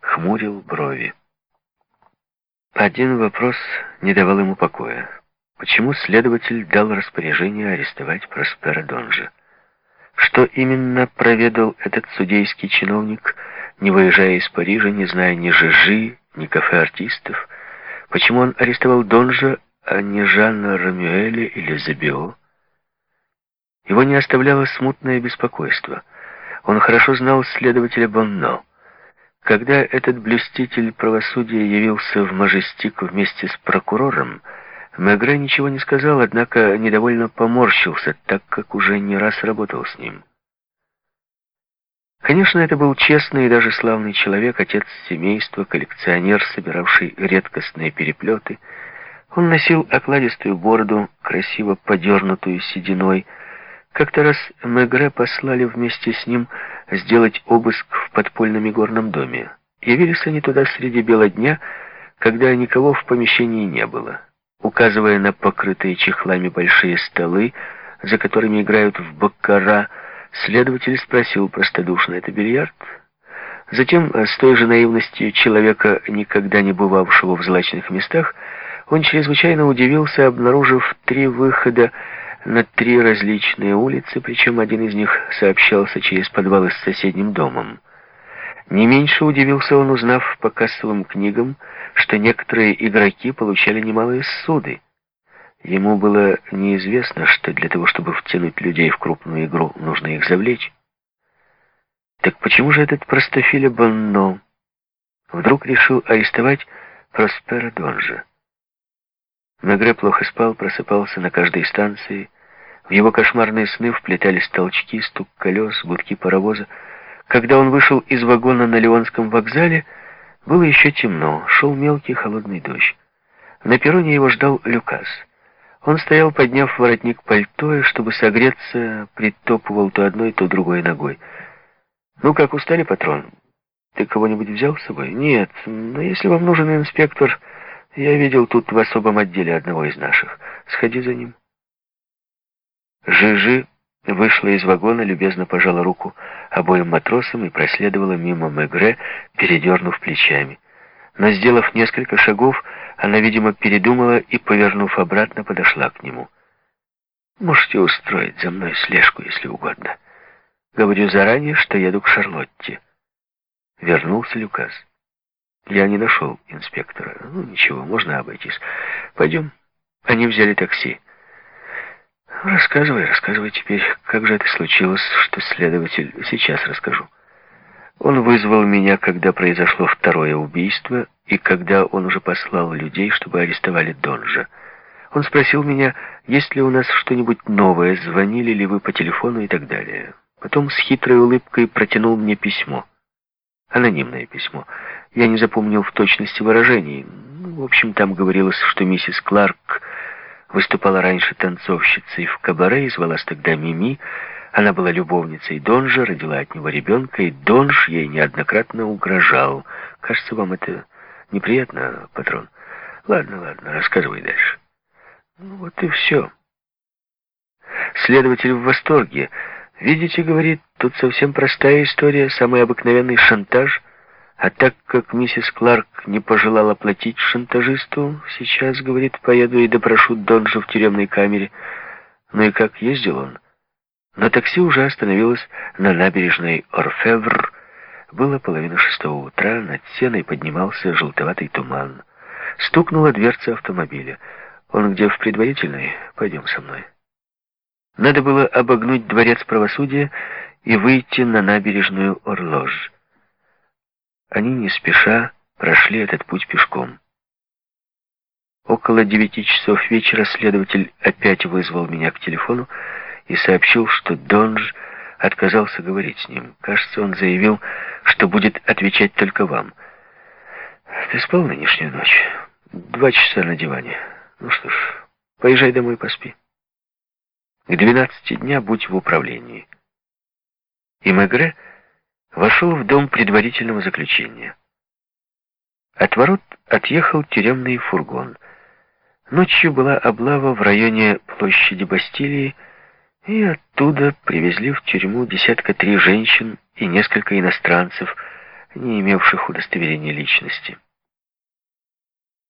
хмурил брови. Один вопрос не давал ему покоя. Почему следователь дал распоряжение арестовать Проспера Донжа? Что именно проведал этот судейский чиновник, не выезжая из Парижа, не зная ни Жижи, ни кафе артистов? Почему он арестовал Донжа, а не Жанна Рамюэля или Забио? Его не оставляло смутное беспокойство. Он хорошо знал следователя Бонно. Когда этот блюститель правосудия явился в Мажестик вместе с прокурором, Мегре ничего не сказал, однако недовольно поморщился, так как уже не раз работал с ним. Конечно, это был честный и даже славный человек, отец семейства, коллекционер, собиравший редкостные переплеты. Он носил окладистую бороду, красиво подернутую сединой. Как-то раз Мегре послали вместе с ним сделать обыск в подпольном игорном доме. Явились они туда среди бела дня, когда никого в помещении не было. Указывая на покрытые чехлами большие столы, за которыми играют в баккара, следователь спросил простодушно, «Это бильярд?» Затем, с той же наивностью человека, никогда не бывавшего в злачных местах, он чрезвычайно удивился, обнаружив три выхода на три различные улицы, причем один из них сообщался через подвалы с соседним домом. Не меньше удивился он, узнав по кассовым книгам, что некоторые игроки получали немалые суды. Ему было неизвестно, что для того, чтобы втянуть людей в крупную игру, нужно их завлечь. Так почему же этот простофиля Бонно вдруг решил арестовать Проспера Донжа? Мегре плохо спал, просыпался на каждой станции. В его кошмарные сны вплетались толчки, стук колес, гудки паровоза. Когда он вышел из вагона на Леонском вокзале, было еще темно, шел мелкий холодный дождь. На перроне его ждал Люкас. Он стоял, подняв воротник пальто, и, чтобы согреться, притопывал то одной, то другой ногой. «Ну как, устали, патрон? Ты кого-нибудь взял с собой?» «Нет, но если вам нужен инспектор, я видел тут в особом отделе одного из наших. Сходи за ним». Жижи вышла из вагона, любезно пожала руку обоим матросам и проследовала мимо Мегре, передернув плечами. Но, сделав несколько шагов, она, видимо, передумала и, повернув обратно, подошла к нему. «Можете устроить за мной слежку, если угодно. Говорю заранее, что еду к Шарлотте». Вернулся Люкас. «Я не нашел инспектора. Ну, ничего, можно обойтись. Пойдем». Они взяли такси. Рассказывай, рассказывай теперь, как же это случилось, что следователь... Сейчас расскажу. Он вызвал меня, когда произошло второе убийство, и когда он уже послал людей, чтобы арестовали Донжа. Он спросил меня, есть ли у нас что-нибудь новое, звонили ли вы по телефону и так далее. Потом с хитрой улыбкой протянул мне письмо. Анонимное письмо. Я не запомнил в точности выражений. Ну, в общем, там говорилось, что миссис Кларк выступала раньше танцовщицей в кабаре и звалась тогда Мими. Она была любовницей Донжа, родила от него ребенка, и Донж ей неоднократно угрожал. Кажется, вам это неприятно, патрон? Ладно, ладно, рассказывай дальше. Ну вот и все. Следователь в восторге. Видите, говорит, тут совсем простая история, самый обыкновенный шантаж — а так как миссис Кларк не пожелала платить шантажисту, сейчас, говорит, поеду и допрошу Донжа в тюремной камере. Ну и как ездил он? Но такси уже остановилось на набережной Орфевр. Было половина шестого утра, над сеной поднимался желтоватый туман. Стукнула дверца автомобиля. Он где в предварительной? Пойдем со мной. Надо было обогнуть дворец правосудия и выйти на набережную Орлож. Они не спеша прошли этот путь пешком. Около девяти часов вечера следователь опять вызвал меня к телефону и сообщил, что Донж отказался говорить с ним. Кажется, он заявил, что будет отвечать только вам. Ты спал нынешнюю ночь? Два часа на диване. Ну что ж, поезжай домой, поспи. К двенадцати дня будь в управлении. И Мегре вошел в дом предварительного заключения. От ворот отъехал тюремный фургон. Ночью была облава в районе площади Бастилии, и оттуда привезли в тюрьму десятка три женщин и несколько иностранцев, не имевших удостоверения личности.